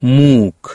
мук.